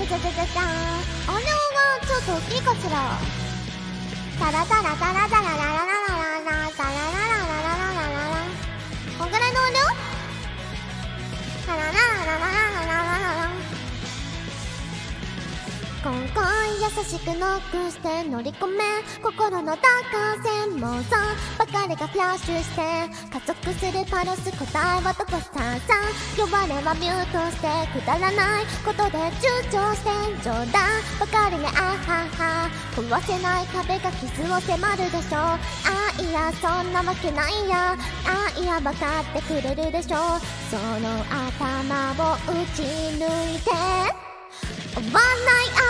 じゃじゃじゃじゃじゃーん。音量がちょっと大きいかしら。タラタラタラタラ。優しくノックして乗り込め心の高線妄想ばかりがフラッシュして加速するパルス答えはどこさんさん呼ばれはミュートしてくだらないことで躊躇して冗談ばかりねあはは壊せない壁が傷を迫るでしょうあいやそんなわけないや。あいや分かってくれるでしょ。うその頭を打ち抜いて終わんない愛を抱いて。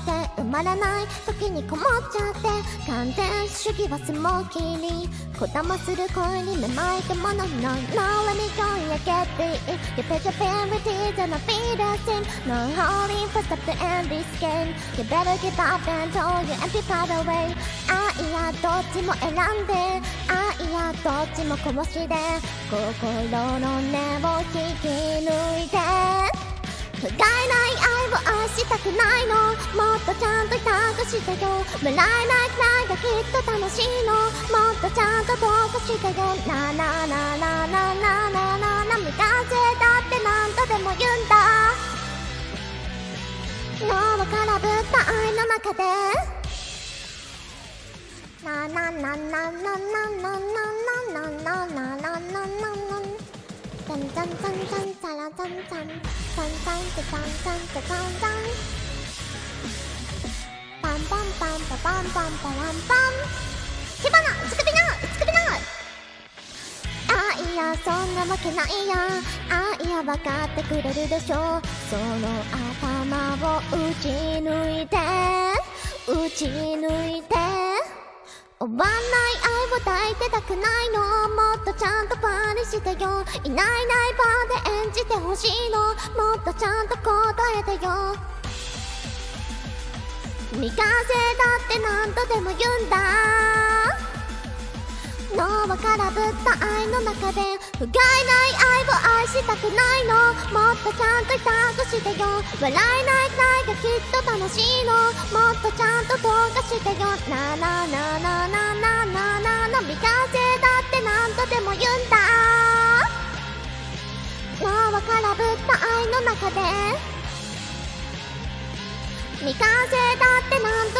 まらない時にこもっちゃって完全主義はスモーキーにこだまする声にめまいたものの No let me go and get the it You bet your parodies and I feel the same No holding fast up to end this game You better give up and throw your empty part away あいやどっちも選んであいやどっちもこぼしで心の根を引き抜したくないの。もっとちゃんと痛くしてよ。笑えないくらいがきっと楽しいの。もっとちゃんとどうかしてよ。ななななななななな未完成だって何度でも言うんだ。脳は空振った愛の中で。ななななななななななタンタンタンパン。パンパンパパンパンパランパン。火花つくびなつくびなあいやそんなわけないや。あいやわかってくれるでしょその頭を打ち抜いて打ち抜いて。終わんない愛を抱いてたくないのもっとちゃんとパーにしてよ。いないいないパーで演じてほしいの。もっとちゃんと答えてよ。未完成だって何度でも言うんだ。脳は空振った愛の中で不甲斐ない愛を愛したくないの。もっとちゃんと痛くしてよ。笑えないくらいがきっと楽しいの。もっとちゃんとどうかしてよ。なななななな空ぶった愛の中で。未完成だってなん